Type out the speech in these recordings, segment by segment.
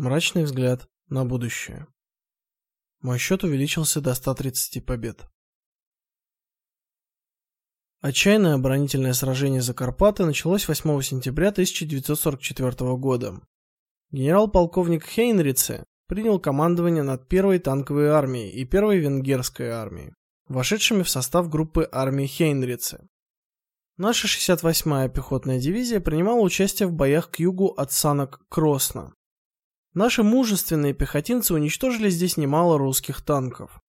Мрачный взгляд на будущее. Мой счет увеличился до 130 побед. Отчаянное оборонительное сражение за Карпаты началось 8 сентября 1944 года. Генерал-полковник Хейнрице принял командование над первой танковой армией и первой венгерской армией, вошедшими в состав группы армии Хейнрице. Наша 68-я пехотная дивизия принимала участие в боях к югу от Санок-Кросна. Наши мужественные пехотинцы уничтожили здесь немало русских танков.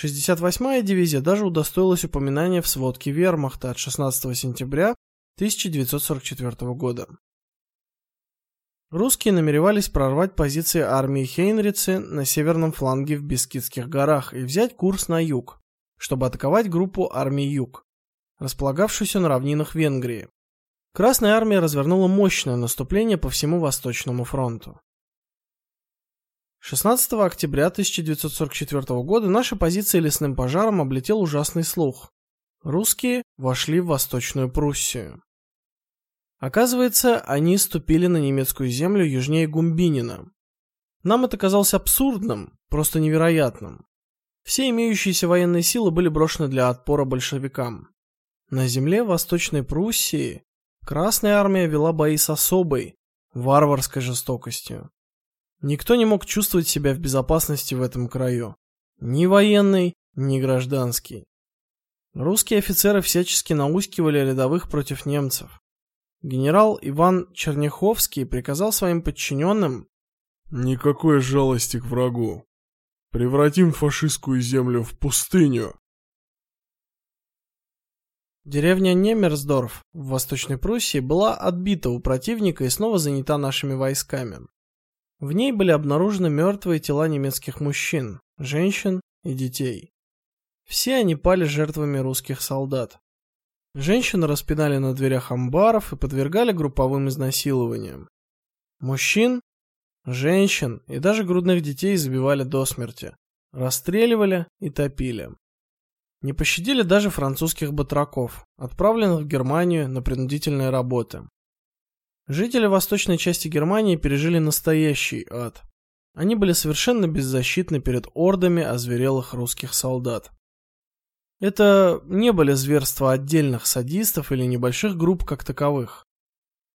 68-я дивизия даже удостоилась упоминания в сводке Вермахта от 16 сентября 1944 года. Русские намеревались прорвать позиции армии Хейнрицы на северном фланге в Бескидских горах и взять курс на юг, чтобы атаковать группу армий Юг, располагавшуюся на равнинах Венгрии. Красная армия развернула мощное наступление по всему Восточному фронту. 16 октября 1944 года наши позиции лесным пожаром облетел ужасный слух. Русские вошли в Восточную Пруссию. Оказывается, они ступили на немецкую землю южнее Гумбинина. Нам это казалось абсурдным, просто невероятным. Все имеющиеся военные силы были брошены для отпора большевикам. На земле Восточной Пруссии Красная армия вела бои с особой варварской жестокостью. Никто не мог чувствовать себя в безопасности в этом краю. Ни военный, ни гражданский. Русские офицеры всячески наускивали рядовых против немцев. Генерал Иван Черняховский приказал своим подчиненным «Никакой жалости к врагу. Превратим фашистскую землю в пустыню». Деревня Немерсдорф в Восточной Пруссии была отбита у противника и снова занята нашими войсками. В ней были обнаружены мертвые тела немецких мужчин, женщин и детей. Все они пали жертвами русских солдат. Женщин распинали на дверях амбаров и подвергали групповым изнасилованиям. Мужчин, женщин и даже грудных детей забивали до смерти, расстреливали и топили. Не пощадили даже французских батраков, отправленных в Германию на принудительные работы. Жители восточной части Германии пережили настоящий ад. Они были совершенно беззащитны перед ордами озверелых русских солдат. Это не были зверства отдельных садистов или небольших групп как таковых.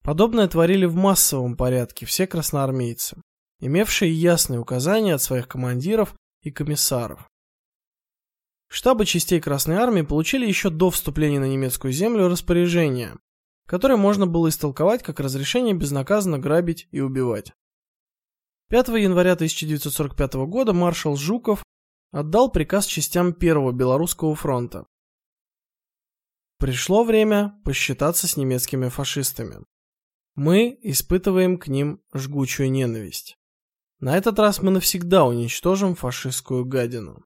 Подобное творили в массовом порядке все красноармейцы, имевшие ясные указания от своих командиров и комиссаров. Штабы частей Красной армии получили еще до вступления на немецкую землю распоряжение которое можно было истолковать как разрешение безнаказанно грабить и убивать. 5 января 1945 года маршал Жуков отдал приказ частям Первого Белорусского фронта. Пришло время посчитаться с немецкими фашистами. Мы испытываем к ним жгучую ненависть. На этот раз мы навсегда уничтожим фашистскую гадину.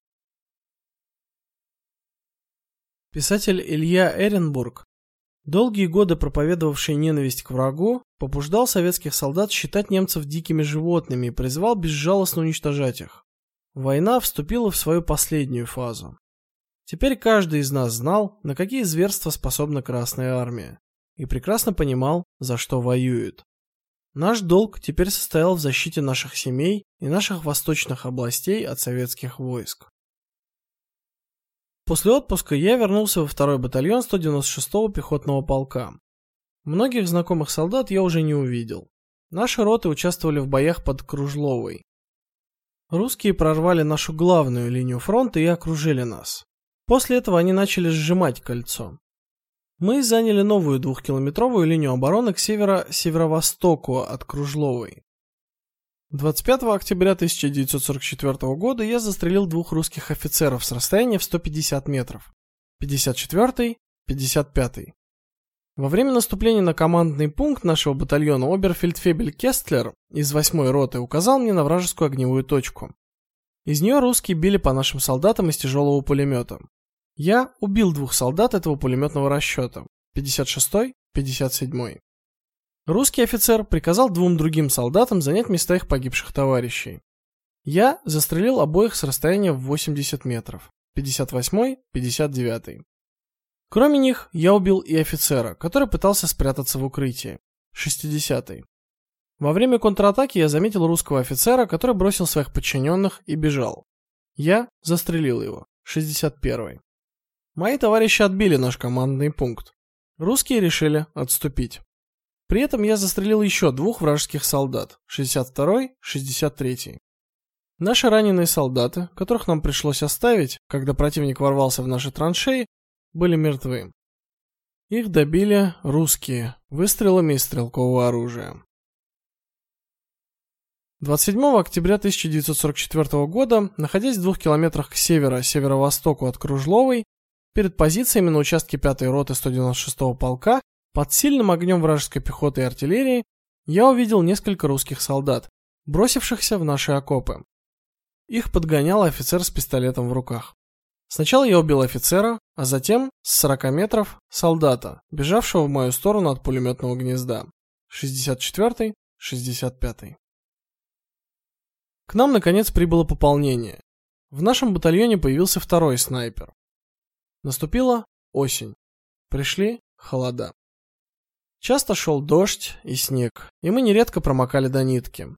Писатель Илья Эренбург Долгие годы проповедовавший ненависть к врагу, побуждал советских солдат считать немцев дикими животными и призывал безжалостно уничтожать их. Война вступила в свою последнюю фазу. Теперь каждый из нас знал, на какие зверства способна Красная армия, и прекрасно понимал, за что воюет. Наш долг теперь состоял в защите наших семей и наших восточных областей от советских войск. После отпуска я вернулся во второй батальон 196-го пехотного полка. Многих знакомых солдат я уже не увидел. Наши роты участвовали в боях под Кружловой. Русские прорвали нашу главную линию фронта и окружили нас. После этого они начали сжимать кольцо. Мы заняли новую двухкилометровую линию обороны к северо-северо-востоку от Кружловой. 25 октября 1944 года я застрелил двух русских офицеров с расстояния в 150 метров. 54-й, 55-й. Во время наступления на командный пункт нашего батальона оберфельдфебель Кестлер из 8-й роты указал мне на вражескую огневую точку. Из нее русские били по нашим солдатам из тяжелого пулемета. Я убил двух солдат этого пулеметного расчета. 56-й, 57-й. Русский офицер приказал двум другим солдатам занять места их погибших товарищей. Я застрелил обоих с расстояния в 80 метров. 58-й, 59-й. Кроме них, я убил и офицера, который пытался спрятаться в укрытии. 60-й. Во время контратаки я заметил русского офицера, который бросил своих подчиненных и бежал. Я застрелил его. 61. Мои товарищи отбили наш командный пункт. Русские решили отступить. При этом я застрелил еще двух вражеских солдат, 62-й, 63-й. Наши раненые солдаты, которых нам пришлось оставить, когда противник ворвался в наши траншеи, были мертвы. Их добили русские выстрелами из стрелкового оружия. 27 октября 1944 года, находясь в двух километрах к северо-северо-востоку от Кружловой, перед позициями на участке 5-й роты 196-го полка, под сильным огнем вражеской пехоты и артиллерии, я увидел несколько русских солдат, бросившихся в наши окопы. Их подгонял офицер с пистолетом в руках. Сначала я убил офицера, а затем с 40 метров солдата, бежавшего в мою сторону от пулеметного гнезда. 64-й, 65-й. К нам наконец прибыло пополнение. В нашем батальоне появился второй снайпер. Наступила осень. Пришли холода. Часто шел дождь и снег, и мы нередко промокали до нитки.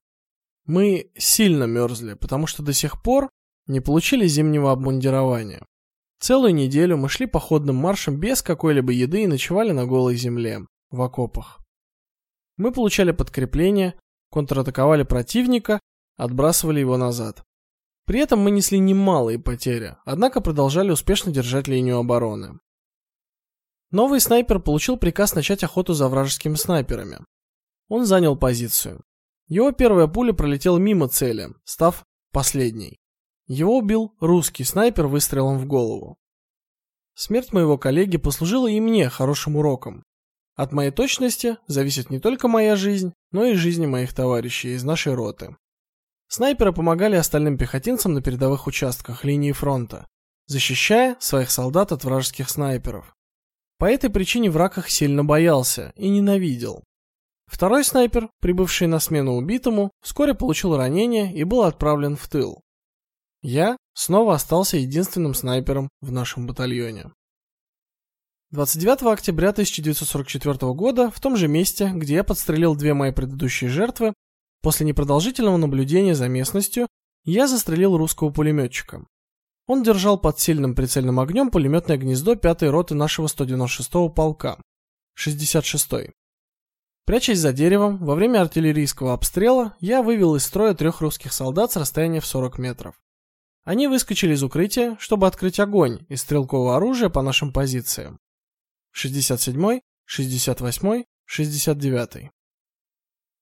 Мы сильно мерзли, потому что до сих пор не получили зимнего обмундирования. Целую неделю мы шли походным маршем без какой-либо еды и ночевали на голой земле, в окопах. Мы получали подкрепление, контратаковали противника, отбрасывали его назад. При этом мы несли немалые потери, однако продолжали успешно держать линию обороны. Новый снайпер получил приказ начать охоту за вражескими снайперами. Он занял позицию. Его первая пуля пролетела мимо цели, став последней. Его убил русский снайпер выстрелом в голову. Смерть моего коллеги послужила и мне хорошим уроком. От моей точности зависит не только моя жизнь, но и жизни моих товарищей из нашей роты. Снайперы помогали остальным пехотинцам на передовых участках линии фронта, защищая своих солдат от вражеских снайперов. По этой причине враг их сильно боялся и ненавидел. Второй снайпер, прибывший на смену убитому, вскоре получил ранение и был отправлен в тыл. Я снова остался единственным снайпером в нашем батальоне. 29 октября 1944 года, в том же месте, где я подстрелил две мои предыдущие жертвы, после непродолжительного наблюдения за местностью, я застрелил русского пулеметчика. Он держал под сильным прицельным огнем пулеметное гнездо 5-й роты нашего 196-го полка, 66-й. Прячась за деревом, во время артиллерийского обстрела я вывел из строя трех русских солдат с расстояния в 40 метров. Они выскочили из укрытия, чтобы открыть огонь из стрелкового оружия по нашим позициям. 67-й, 68-й, 69-й.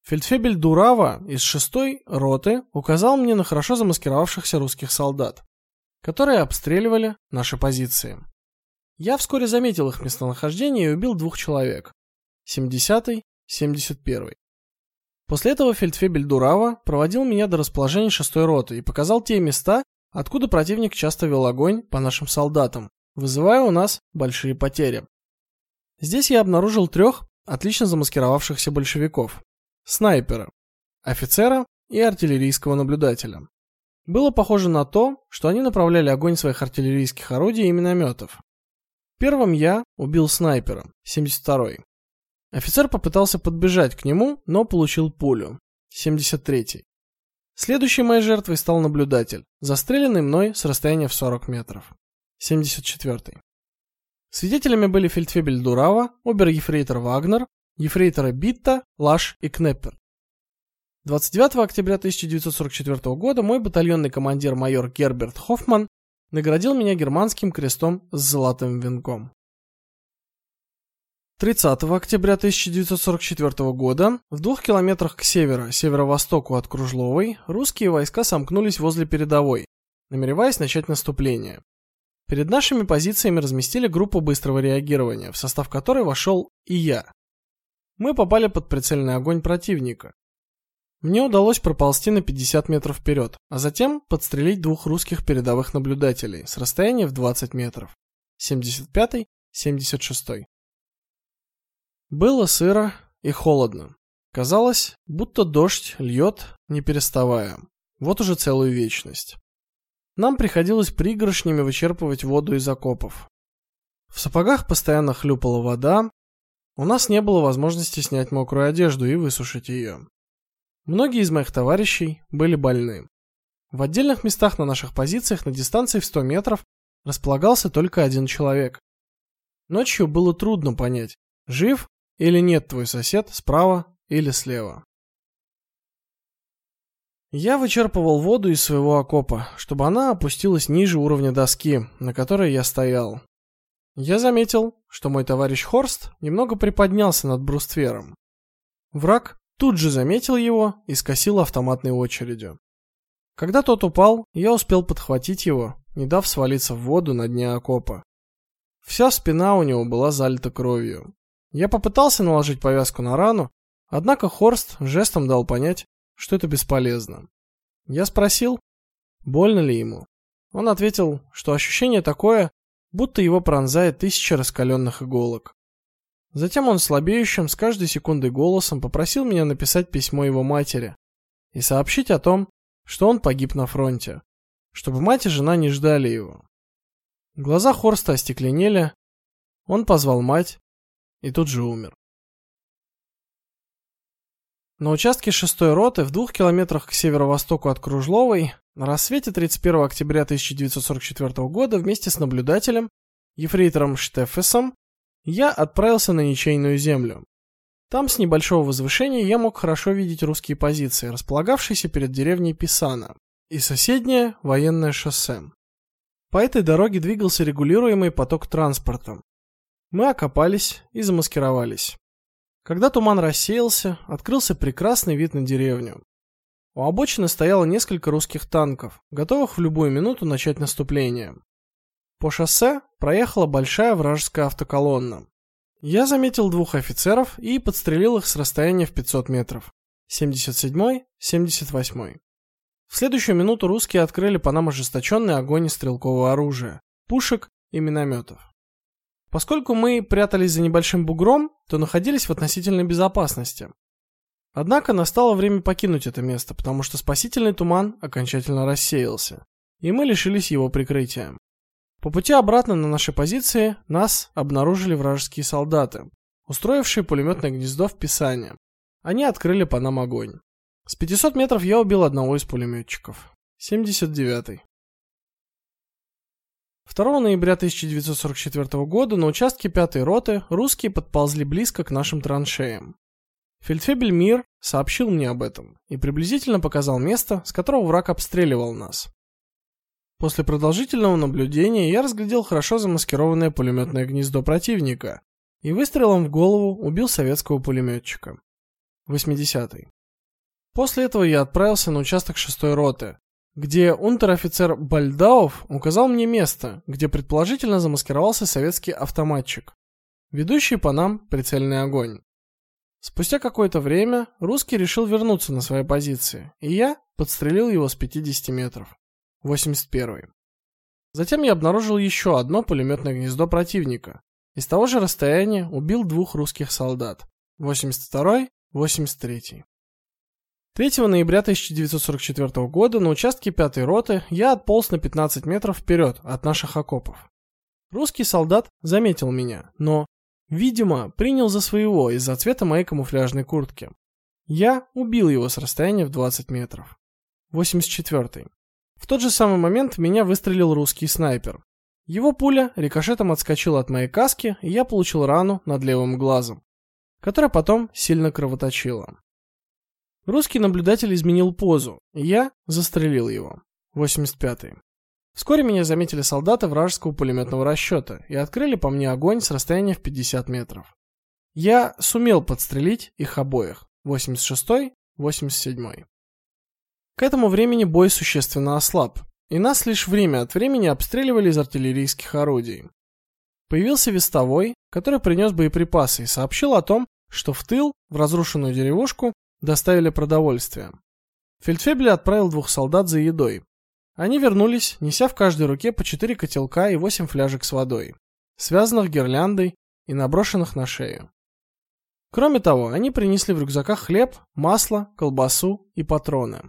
Фельдфебель Дурава из 6-й роты указал мне на хорошо замаскировавшихся русских солдат, которые обстреливали наши позиции. Я вскоре заметил их местонахождение и убил двух человек. 70-й, 71-й. После этого фельдфебель Дурава проводил меня до расположения 6-й роты и показал те места, откуда противник часто вел огонь по нашим солдатам, вызывая у нас большие потери. Здесь я обнаружил трех отлично замаскировавшихся большевиков: снайпера, офицера и артиллерийского наблюдателя. Было похоже на то, что они направляли огонь своих артиллерийских орудий и минометов. Первым я убил снайпера, 72-й. Офицер попытался подбежать к нему, но получил пулю, 73-й. Следующей моей жертвой стал наблюдатель, застреленный мной с расстояния в 40 метров. 74. Свидетелями были фельдфебель Дурава, обер-ефрейтор Вагнер, ефрейторы Битта, Лаш и Кнеппер. 29 октября 1944 года мой батальонный командир майор Герберт Хоффман наградил меня германским крестом с золотым венком. 30 октября 1944 года в двух километрах к северу, северо-востоку от Кружловой, русские войска сомкнулись возле передовой, намереваясь начать наступление. Перед нашими позициями разместили группу быстрого реагирования, в состав которой вошел и я. Мы попали под прицельный огонь противника. Мне удалось проползти на 50 метров вперед, а затем подстрелить двух русских передовых наблюдателей с расстояния в 20 метров. 75-й, 76-й. Было сыро и холодно. Казалось, будто дождь льет, не переставая. Вот уже целую вечность. Нам приходилось пригоршнями вычерпывать воду из окопов. В сапогах постоянно хлюпала вода. У нас не было возможности снять мокрую одежду и высушить ее. Многие из моих товарищей были больны. В отдельных местах на наших позициях на дистанции в 100 метров располагался только один человек. Ночью было трудно понять, жив или нет твой сосед справа или слева. Я вычерпывал воду из своего окопа, чтобы она опустилась ниже уровня доски, на которой я стоял. Я заметил, что мой товарищ Хорст немного приподнялся над бруствером. Враг тут же заметил его и скосил автоматной очередью. Когда тот упал, я успел подхватить его, не дав свалиться в воду на дне окопа. Вся спина у него была залита кровью. Я попытался наложить повязку на рану, однако Хорст жестом дал понять, что это бесполезно. Я спросил, больно ли ему. Он ответил, что ощущение такое, будто его пронзает тысяча раскаленных иголок. Затем он слабеющим с каждой секундой голосом попросил меня написать письмо его матери и сообщить о том, что он погиб на фронте, чтобы мать и жена не ждали его. Глаза Хорста остекленели. Он позвал мать и тут же умер. На участке 6-й роты в двух километрах к северо-востоку от Кружловой на рассвете 31 октября 1944 года вместе с наблюдателем ефрейтором Штеффесом я отправился на ничейную землю. Там с небольшого возвышения я мог хорошо видеть русские позиции, располагавшиеся перед деревней Писана, и соседнее военное шоссе. По этой дороге двигался регулируемый поток транспорта. Мы окопались и замаскировались. Когда туман рассеялся, открылся прекрасный вид на деревню. У обочины стояло несколько русских танков, готовых в любую минуту начать наступление. По шоссе проехала большая вражеская автоколонна. Я заметил двух офицеров и подстрелил их с расстояния в 500 метров. 77-й, 78-й. В следующую минуту русские открыли по нам ожесточенный огонь из стрелкового оружия, пушек и минометов. Поскольку мы прятались за небольшим бугром, то находились в относительной безопасности. Однако настало время покинуть это место, потому что спасительный туман окончательно рассеялся, и мы лишились его прикрытия. По пути обратно на наши позиции нас обнаружили вражеские солдаты, устроившие пулеметное гнездо в Писане. Они открыли по нам огонь. С 500 метров я убил одного из пулеметчиков. 79-й. 2 ноября 1944 года на участке 5-й роты русские подползли близко к нашим траншеям. Фельдфебель Мир сообщил мне об этом и приблизительно показал место, с которого враг обстреливал нас. После продолжительного наблюдения я разглядел хорошо замаскированное пулеметное гнездо противника и выстрелом в голову убил советского пулеметчика. 80-й. После этого я отправился на участок 6-й роты, где унтер-офицер Бальдауф указал мне место, где предположительно замаскировался советский автоматчик, ведущий по нам прицельный огонь. Спустя какое-то время русский решил вернуться на свои позиции, и я подстрелил его с 50 метров. 81. Затем я обнаружил еще одно пулеметное гнездо противника. Из того же расстояния убил двух русских солдат. 82, 83. 3 ноября 1944 года на участке 5-й роты я отполз на 15 метров вперед от наших окопов. Русский солдат заметил меня, но, видимо, принял за своего из-за цвета моей камуфляжной куртки. Я убил его с расстояния в 20 метров. 84. В тот же самый момент меня выстрелил русский снайпер. Его пуля рикошетом отскочила от моей каски, и я получил рану над левым глазом, которая потом сильно кровоточила. Русский наблюдатель изменил позу, и я застрелил его. 85-й. Вскоре меня заметили солдаты вражеского пулеметного расчета и открыли по мне огонь с расстояния в 50 метров. Я сумел подстрелить их обоих. 86-й, 87-й. К этому времени бой существенно ослаб, и нас лишь время от времени обстреливали из артиллерийских орудий. Появился вестовой, который принес боеприпасы и сообщил о том, что в тыл, в разрушенную деревушку, доставили продовольствие. Фельдфебель отправил двух солдат за едой. Они вернулись, неся в каждой руке по четыре котелка и восемь фляжек с водой, связанных гирляндой и наброшенных на шею. Кроме того, они принесли в рюкзаках хлеб, масло, колбасу и патроны.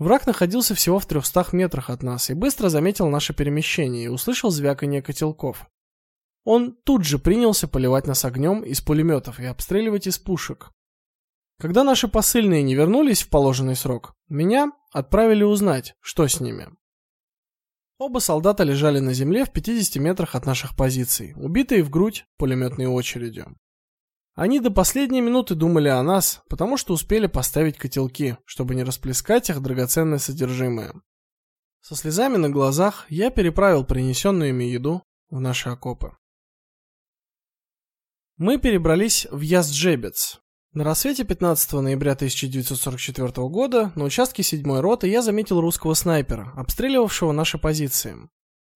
Враг находился всего в 300 метрах от нас и быстро заметил наше перемещение и услышал звяканье котелков. Он тут же принялся поливать нас огнем из пулеметов и обстреливать из пушек. Когда наши посыльные не вернулись в положенный срок, меня отправили узнать, что с ними. Оба солдата лежали на земле в 50 метрах от наших позиций, убитые в грудь пулеметной очередью. Они до последней минуты думали о нас, потому что успели поставить котелки, чтобы не расплескать их драгоценное содержимое. Со слезами на глазах я переправил принесенную ими еду в наши окопы. Мы перебрались в Язджебец, на рассвете 15 ноября 1944 года на участке 7-й роты я заметил русского снайпера, обстреливавшего наши позиции.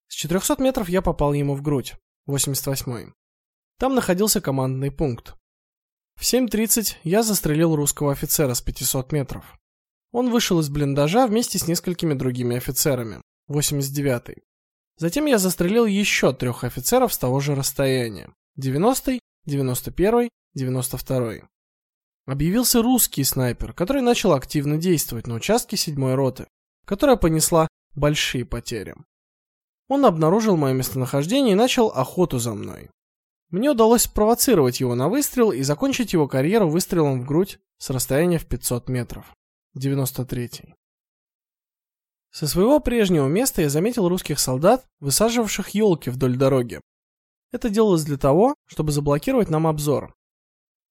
С 400 метров я попал ему в грудь. 88-й. Там находился командный пункт. В 7:30 я застрелил русского офицера с 500 метров. Он вышел из блиндажа вместе с несколькими другими офицерами. 89-й. Затем я застрелил еще трех офицеров с того же расстояния. 90-й, 91-й, 92-й. Объявился русский снайпер, который начал активно действовать на участке 7-й роты, которая понесла большие потери. Он обнаружил мое местонахождение и начал охоту за мной. Мне удалось спровоцировать его на выстрел и закончить его карьеру выстрелом в грудь с расстояния в 500 метров. 93-й. Со своего прежнего места я заметил русских солдат, высаживавших елки вдоль дороги. Это делалось для того, чтобы заблокировать нам обзор.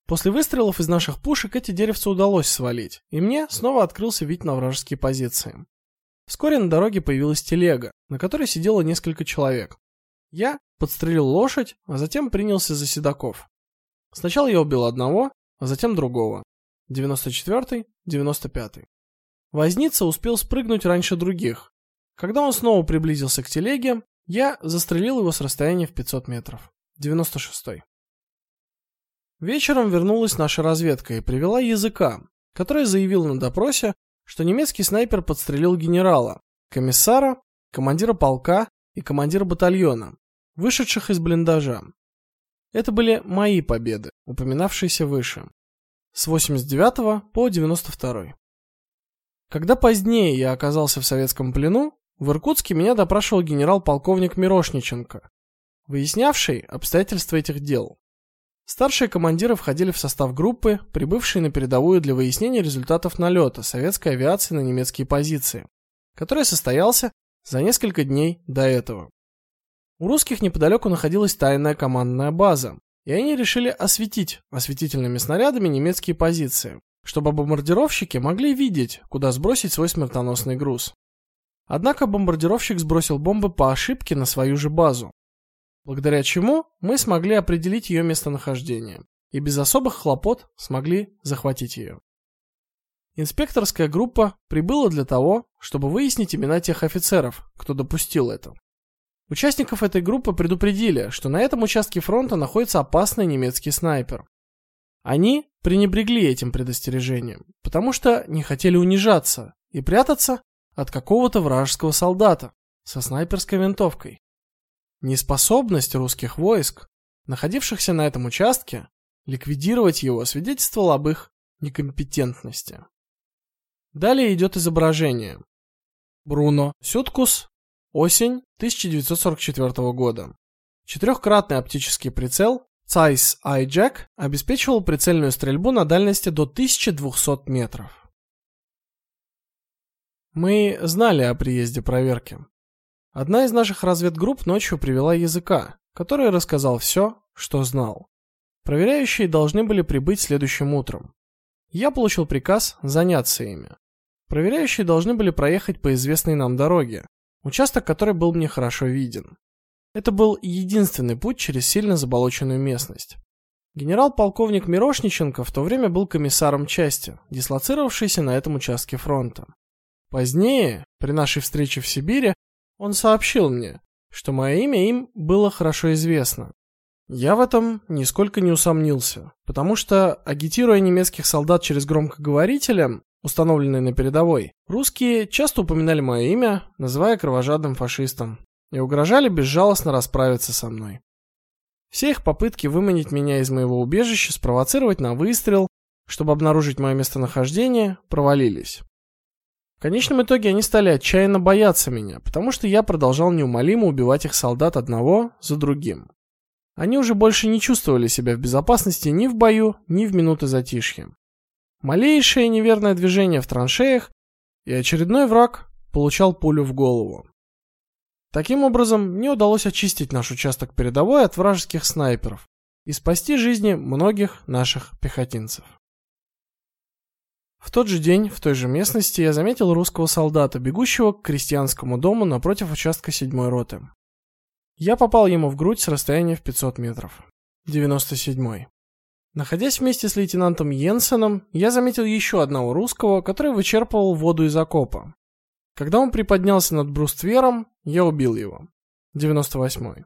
После выстрелов из наших пушек эти деревца удалось свалить, и мне снова открылся вид на вражеские позиции. Вскоре на дороге появилась телега, на которой сидело несколько человек. Я подстрелил лошадь, а затем принялся за седаков. Сначала я убил одного, а затем другого. 94-й, 95-й. Возница успел спрыгнуть раньше других. Когда он снова приблизился к телеге, я застрелил его с расстояния в 500 метров. 96-й. Вечером вернулась наша разведка и привела языка, который заявил на допросе, что немецкий снайпер подстрелил генерала, комиссара, командира полка и командира батальона, вышедших из блиндажа. Это были мои победы, упоминавшиеся выше. С 89 по 92. Когда позднее я оказался в советском плену, в Иркутске меня допрашивал генерал-полковник Мирошниченко, выяснявший обстоятельства этих дел. Старшие командиры входили в состав группы, прибывшей на передовую для выяснения результатов налета советской авиации на немецкие позиции, который состоялся за несколько дней до этого. У русских неподалеку находилась тайная командная база, и они решили осветить осветительными снарядами немецкие позиции, чтобы бомбардировщики могли видеть, куда сбросить свой смертоносный груз. Однако бомбардировщик сбросил бомбы по ошибке на свою же базу, благодаря чему мы смогли определить ее местонахождение и без особых хлопот смогли захватить ее. Инспекторская группа прибыла для того, чтобы выяснить имена тех офицеров, кто допустил это. Участников этой группы предупредили, что на этом участке фронта находится опасный немецкий снайпер. Они пренебрегли этим предостережением, потому что не хотели унижаться и прятаться от какого-то вражеского солдата со снайперской винтовкой. Неспособность русских войск, находившихся на этом участке, ликвидировать его свидетельствовала об их некомпетентности. Далее идет изображение. Бруно Сюткус. Осень 1944 года. Четырехкратный оптический прицел Zeiss iJack обеспечивал прицельную стрельбу на дальности до 1200 метров. Мы знали о приезде проверки. Одна из наших разведгрупп ночью привела языка, который рассказал все, что знал. Проверяющие должны были прибыть следующим утром. Я получил приказ заняться ими. Проверяющие должны были проехать по известной нам дороге, участок которой был мне хорошо виден. Это был единственный путь через сильно заболоченную местность. Генерал-полковник Мирошниченко в то время был комиссаром части, дислоцировавшейся на этом участке фронта. Позднее, при нашей встрече в Сибири, он сообщил мне, что мое имя им было хорошо известно. Я в этом нисколько не усомнился, потому что агитируя немецких солдат через громкоговорители, установленные на передовой, русские часто упоминали мое имя, называя кровожадным фашистом, и угрожали безжалостно расправиться со мной. Все их попытки выманить меня из моего убежища, спровоцировать на выстрел, чтобы обнаружить мое местонахождение, провалились. В конечном итоге они стали отчаянно бояться меня, потому что я продолжал неумолимо убивать их солдат одного за другим. Они уже больше не чувствовали себя в безопасности ни в бою, ни в минуты затишья. Малейшее неверное движение в траншеях, и очередной враг получал пулю в голову. Таким образом, мне удалось очистить наш участок передовой от вражеских снайперов и спасти жизни многих наших пехотинцев. В тот же день, в той же местности, я заметил русского солдата, бегущего к крестьянскому дому напротив участка 7-й роты. Я попал ему в грудь с расстояния в 500 метров. 97-й. Находясь вместе с лейтенантом Йенсеном, я заметил еще одного русского, который вычерпывал воду из окопа. Когда он приподнялся над бруствером, я убил его. 98-й.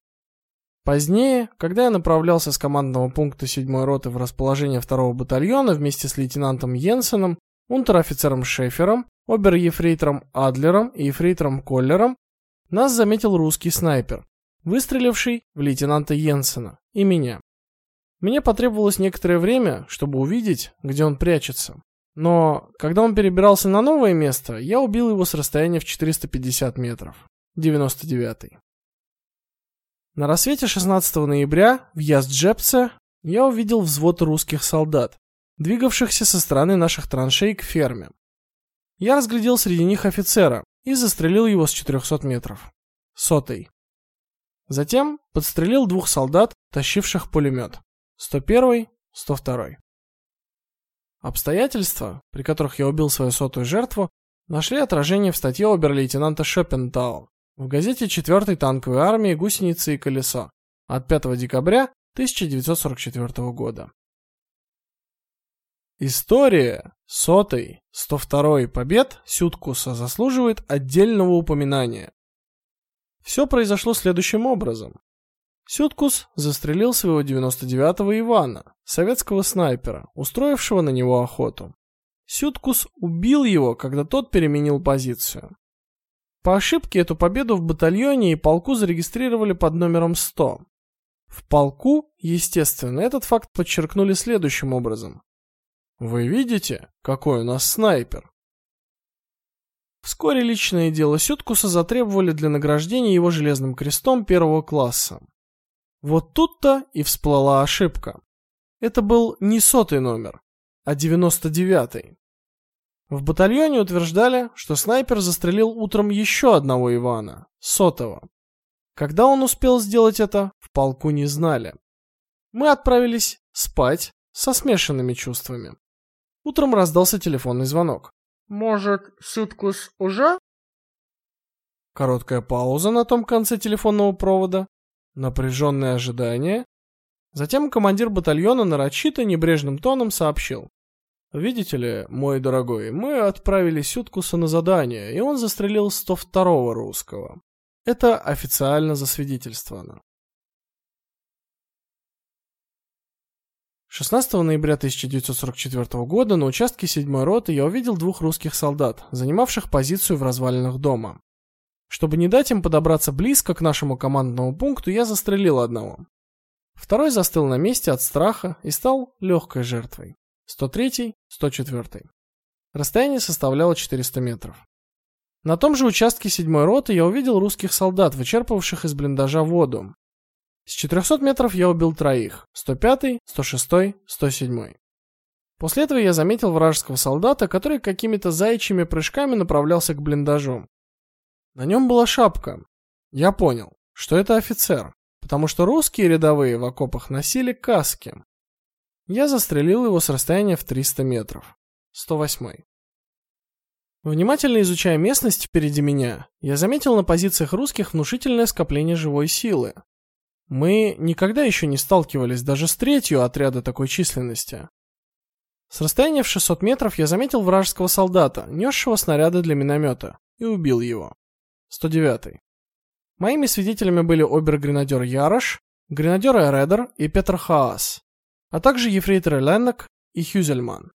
Позднее, когда я направлялся с командного пункта 7-й роты в расположение 2-го батальона вместе с лейтенантом Йенсеном, унтер-офицером Шефером, обер-ефрейтором Адлером и ефрейтором Коллером, нас заметил русский снайпер, выстреливший в лейтенанта Йенсена и меня. Мне потребовалось некоторое время, чтобы увидеть, где он прячется. Но когда он перебирался на новое место, я убил его с расстояния в 450 метров. 99. На рассвете 16 ноября в Ясджепце я увидел взвод русских солдат, двигавшихся со стороны наших траншей к ферме. Я разглядел среди них офицера и застрелил его с 400 метров. Сотый. Затем подстрелил двух солдат, тащивших пулемет. 101, 102. Обстоятельства, при которых я убил свою сотую жертву, нашли отражение в статье обер-лейтенанта Шопентау в газете 4-й танковой армии Гусеницы и колесо от 5 декабря 1944 года. История сотой 102 побед Сюткуса заслуживает отдельного упоминания. Все произошло следующим образом. Сюткус застрелил своего 99-го Ивана, советского снайпера, устроившего на него охоту. Сюткус убил его, когда тот переменил позицию. По ошибке эту победу в батальоне и полку зарегистрировали под номером 100. В полку, естественно, этот факт подчеркнули следующим образом. Вы видите, какой у нас снайпер? Вскоре личное дело Сюткуса затребовали для награждения его железным крестом первого класса. Вот тут-то и всплыла ошибка. Это был не сотый номер, а девяносто девятый. В батальоне утверждали, что снайпер застрелил утром еще одного Ивана, сотого. Когда он успел сделать это, в полку не знали. Мы отправились спать со смешанными чувствами. Утром раздался телефонный звонок. Может, Сюткус уже? Короткая пауза на том конце телефонного провода напряженное ожидание. Затем командир батальона нарочито небрежным тоном сообщил: "Видите ли, мой дорогой, мы отправили Сюткуса на задание, и он застрелил 102-го русского. Это официально засвидетельствовано". 16 ноября 1944 года на участке 7-й роты я увидел двух русских солдат, занимавших позицию в развалинах дома. Чтобы не дать им подобраться близко к нашему командному пункту, я застрелил одного. Второй застыл на месте от страха и стал легкой жертвой. 103, 104. Расстояние составляло 400 метров. На том же участке 7-й роты я увидел русских солдат, вычерпывавших из блиндажа воду. С 400 метров я убил троих: 105, 106, 107. После этого я заметил вражеского солдата, который какими-то заячьими прыжками направлялся к блиндажу. На нем была шапка. Я понял, что это офицер, потому что русские рядовые в окопах носили каски. Я застрелил его с расстояния в 300 метров. 108. Внимательно изучая местность впереди меня, я заметил на позициях русских внушительное скопление живой силы. Мы никогда еще не сталкивались даже с третью отряда такой численности. С расстояния в 600 метров я заметил вражеского солдата, несшего снаряды для миномета, и убил его. 109. Моими свидетелями были обер-гренадер Ярош, гренадер Редер и Петр Хаас, а также ефрейтор Леннок и Хюзельман.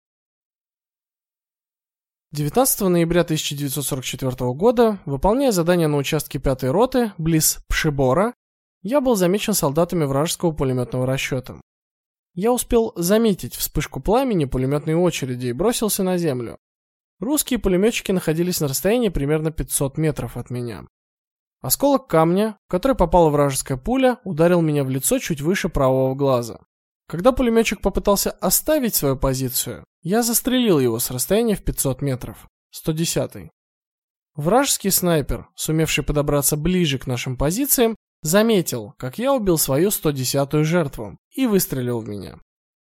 19 ноября 1944 года, выполняя задание на участке 5-й роты близ Пшибора, я был замечен солдатами вражеского пулеметного расчета. Я успел заметить вспышку пламени пулеметной очереди и бросился на землю. Русские пулеметчики находились на расстоянии примерно 500 метров от меня. Осколок камня, в который попала вражеская пуля, ударил меня в лицо чуть выше правого глаза. Когда пулеметчик попытался оставить свою позицию, я застрелил его с расстояния в 500 метров. 110. Вражеский снайпер, сумевший подобраться ближе к нашим позициям, заметил, как я убил свою 110-ю жертву и выстрелил в меня.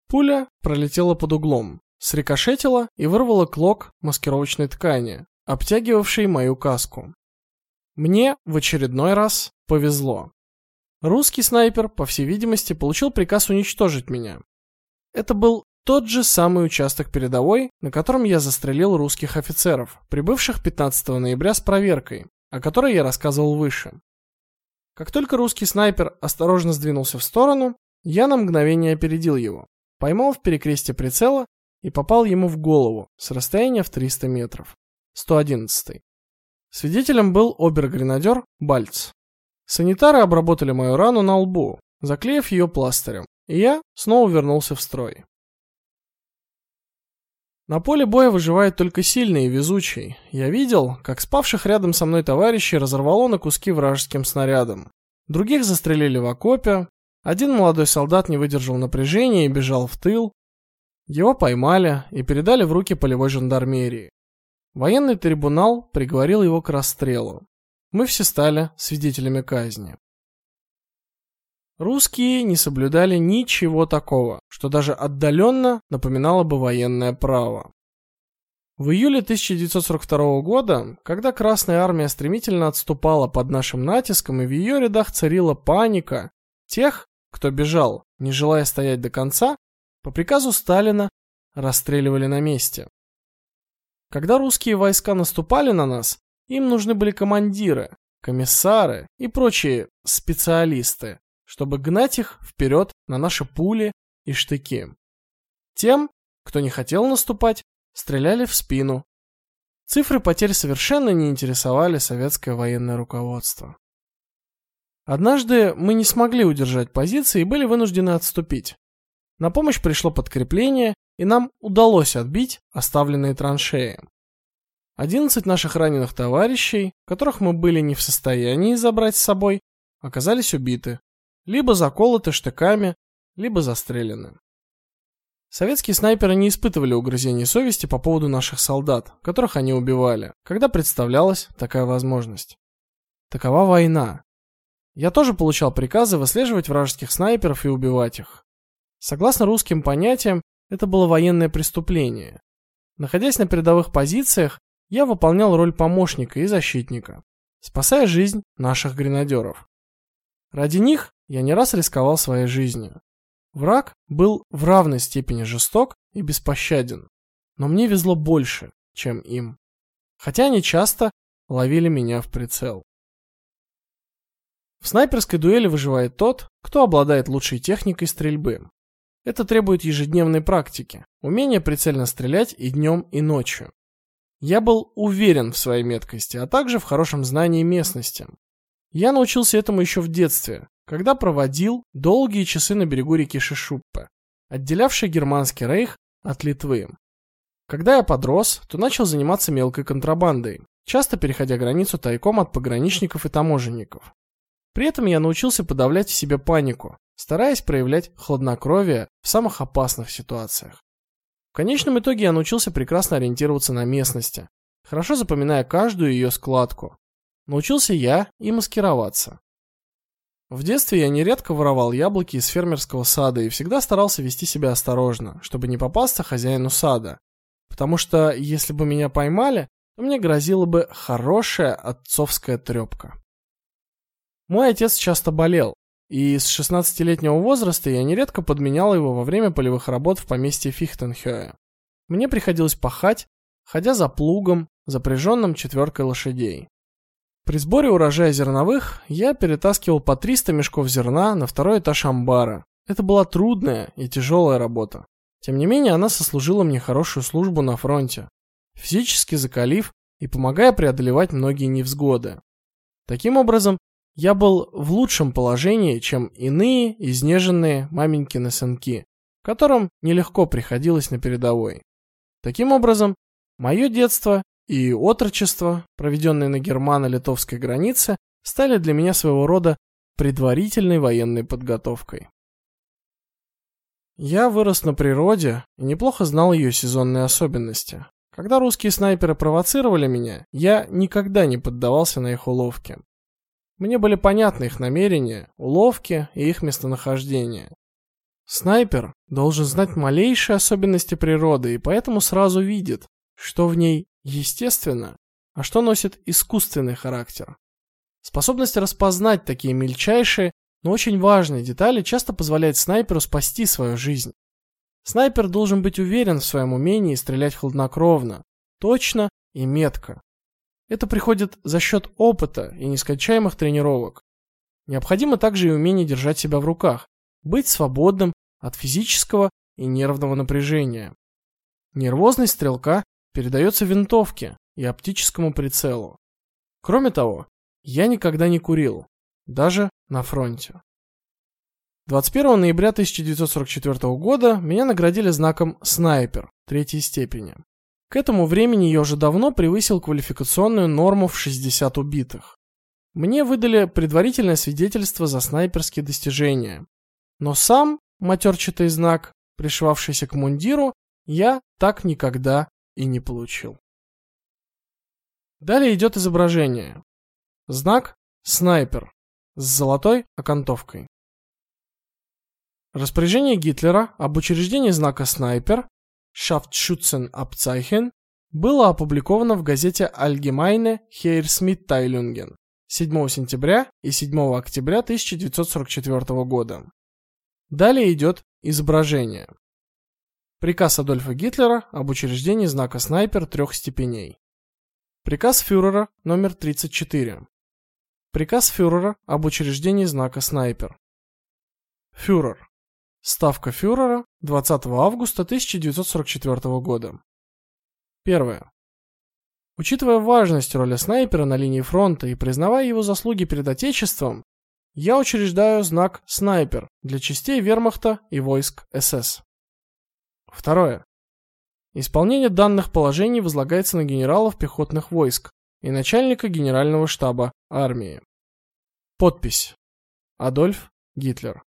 Пуля пролетела под углом, срикошетила и вырвала клок маскировочной ткани, обтягивавшей мою каску. Мне в очередной раз повезло. Русский снайпер, по всей видимости, получил приказ уничтожить меня. Это был тот же самый участок передовой, на котором я застрелил русских офицеров, прибывших 15 ноября с проверкой, о которой я рассказывал выше. Как только русский снайпер осторожно сдвинулся в сторону, я на мгновение опередил его, поймал в перекрестие прицела и попал ему в голову с расстояния в 300 метров. 111. Свидетелем был обер-гренадер Бальц. Санитары обработали мою рану на лбу, заклеив ее пластырем, и я снова вернулся в строй. На поле боя выживает только сильный и везучий. Я видел, как спавших рядом со мной товарищей разорвало на куски вражеским снарядом. Других застрелили в окопе. Один молодой солдат не выдержал напряжения и бежал в тыл. Его поймали и передали в руки полевой жандармерии. Военный трибунал приговорил его к расстрелу. Мы все стали свидетелями казни. Русские не соблюдали ничего такого, что даже отдаленно напоминало бы военное право. В июле 1942 года, когда Красная армия стремительно отступала под нашим натиском и в ее рядах царила паника, тех, кто бежал, не желая стоять до конца, по приказу Сталина расстреливали на месте. Когда русские войска наступали на нас, им нужны были командиры, комиссары и прочие специалисты, чтобы гнать их вперед на наши пули и штыки. Тем, кто не хотел наступать, стреляли в спину. Цифры потерь совершенно не интересовали советское военное руководство. Однажды мы не смогли удержать позиции и были вынуждены отступить. На помощь пришло подкрепление, и нам удалось отбить оставленные траншеи. 11 наших раненых товарищей, которых мы были не в состоянии забрать с собой, оказались убиты либо заколоты штыками, либо застрелены. Советские снайперы не испытывали угрызений совести по поводу наших солдат, которых они убивали, когда представлялась такая возможность. Такова война. Я тоже получал приказы выслеживать вражеских снайперов и убивать их. Согласно русским понятиям, это было военное преступление. Находясь на передовых позициях, я выполнял роль помощника и защитника, спасая жизнь наших гренадеров. Ради них я не раз рисковал своей жизнью. Враг был в равной степени жесток и беспощаден, но мне везло больше, чем им. Хотя они часто ловили меня в прицел. В снайперской дуэли выживает тот, кто обладает лучшей техникой стрельбы. Это требует ежедневной практики, умения прицельно стрелять и днем, и ночью. Я был уверен в своей меткости, а также в хорошем знании местности. Я научился этому еще в детстве, когда проводил долгие часы на берегу реки Шишуппе, отделявшей германский рейх от Литвы. Когда я подрос, то начал заниматься мелкой контрабандой, часто переходя границу тайком от пограничников и таможенников. При этом я научился подавлять в себе панику, стараясь проявлять хладнокровие в самых опасных ситуациях. В конечном итоге я научился прекрасно ориентироваться на местности, хорошо запоминая каждую ее складку. Научился я и маскироваться. В детстве я нередко воровал яблоки из фермерского сада и всегда старался вести себя осторожно, чтобы не попасться хозяину сада. Потому что если бы меня поймали, то мне грозила бы хорошая отцовская трёпка. Мой отец часто болел, и с 16-летнего возраста я нередко подменял его во время полевых работ в поместье Фихтенхёе. Мне приходилось пахать, ходя за плугом, запряженным четверкой лошадей. При сборе урожая зерновых я перетаскивал по 300 мешков зерна на второй этаж амбара. Это была трудная и тяжелая работа. Тем не менее, она сослужила мне хорошую службу на фронте, физически закалив и помогая преодолевать многие невзгоды. Таким образом, я был в лучшем положении, чем иные изнеженные маменькины сынки, которым нелегко приходилось на передовой. Таким образом, мое детство и отрочество, проведенные на германо-литовской границе, стали для меня своего рода предварительной военной подготовкой. Я вырос на природе и неплохо знал ее сезонные особенности. Когда русские снайперы провоцировали меня, я никогда не поддавался на их уловки. Мне были понятны их намерения, уловки и их местонахождение. Снайпер должен знать малейшие особенности природы и поэтому сразу видит, что в ней естественно, а что носит искусственный характер. Способность распознать такие мельчайшие, но очень важные детали часто позволяет снайперу спасти свою жизнь. Снайпер должен быть уверен в своем умении стрелять хладнокровно, точно и метко. Это приходит за счет опыта и нескончаемых тренировок. Необходимо также и умение держать себя в руках, быть свободным от физического и нервного напряжения. Нервозность стрелка передается винтовке и оптическому прицелу. Кроме того, я никогда не курил, даже на фронте. 21 ноября 1944 года меня наградили знаком снайпер третьей степени. К этому времени я уже давно превысил квалификационную норму в 60 убитых. Мне выдали предварительное свидетельство за снайперские достижения. Но сам матерчатый знак, пришивавшийся к мундиру, я так никогда и не получил. Далее идет изображение. Знак снайпер с золотой окантовкой. Распоряжение Гитлера об учреждении знака снайпер Schaftschützenabzeichen было опубликовано в газете Allgemeine Heeresmitteilungen 7 сентября и 7 октября 1944 года. Далее идет изображение. Приказ Адольфа Гитлера об учреждении знака снайпер трех степеней. Приказ фюрера номер 34. Приказ фюрера об учреждении знака снайпер. Фюрер. Ставка фюрера 20 августа 1944 года. Первое. Учитывая важность роли снайпера на линии фронта и признавая его заслуги перед отечеством, я учреждаю знак снайпер для частей Вермахта и войск СС. Второе. Исполнение данных положений возлагается на генералов пехотных войск и начальника генерального штаба армии. Подпись. Адольф Гитлер.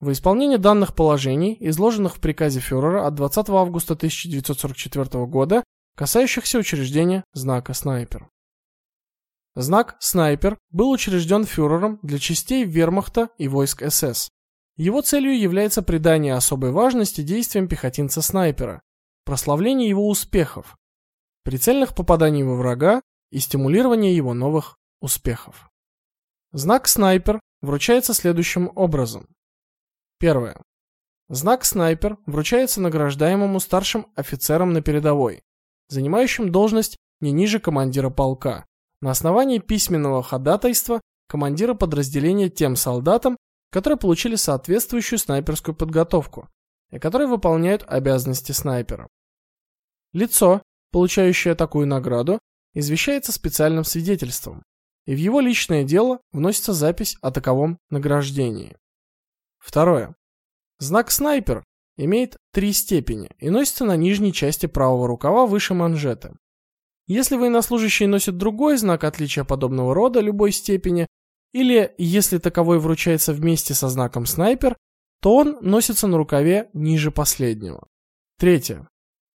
В исполнение данных положений, изложенных в приказе фюрера от 20 августа 1944 года, касающихся учреждения знака снайпер. Знак снайпер был учрежден фюрером для частей Вермахта и войск СС. Его целью является придание особой важности действиям пехотинца-снайпера, прославление его успехов, прицельных попаданий во врага и стимулирование его новых успехов. Знак снайпер вручается следующим образом. Первое. Знак снайпер вручается награждаемому старшим офицерам на передовой, занимающим должность не ниже командира полка, на основании письменного ходатайства командира подразделения тем солдатам, которые получили соответствующую снайперскую подготовку и которые выполняют обязанности снайпера. Лицо, получающее такую награду, извещается специальным свидетельством, и в его личное дело вносится запись о таковом награждении. Второе. Знак снайпер имеет три степени и носится на нижней части правого рукава выше манжеты. Если военнослужащий носит другой знак отличия подобного рода любой степени, или если таковой вручается вместе со знаком снайпер, то он носится на рукаве ниже последнего. Третье.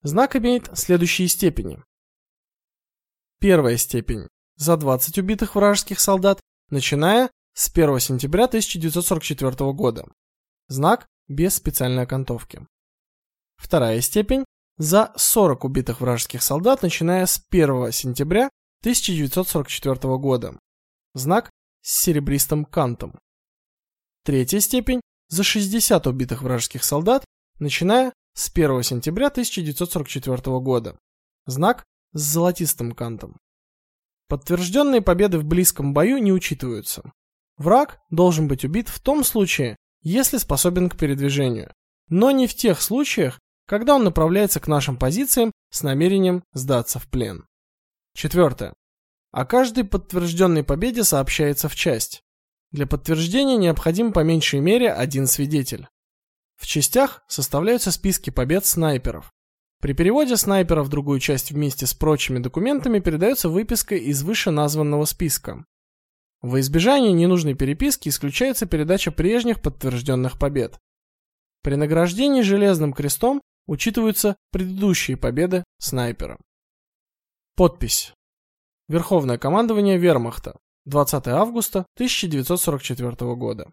Знак имеет следующие степени. Первая степень за 20 убитых вражеских солдат, начиная с 1 сентября 1944 года. Знак без специальной окантовки. Вторая степень за 40 убитых вражеских солдат, начиная с 1 сентября 1944 года. Знак с серебристым кантом. Третья степень за 60 убитых вражеских солдат, начиная с 1 сентября 1944 года. Знак с золотистым кантом. Подтвержденные победы в близком бою не учитываются. Враг должен быть убит в том случае, если способен к передвижению, но не в тех случаях, когда он направляется к нашим позициям с намерением сдаться в плен. Четвертое. О каждой подтвержденной победе сообщается в часть. Для подтверждения необходим по меньшей мере один свидетель. В частях составляются списки побед снайперов. При переводе снайпера в другую часть вместе с прочими документами передается выписка из вышеназванного списка. Во избежание ненужной переписки исключается передача прежних подтвержденных побед. При награждении Железным крестом учитываются предыдущие победы снайпера. Подпись. Верховное командование Вермахта. 20 августа 1944 года.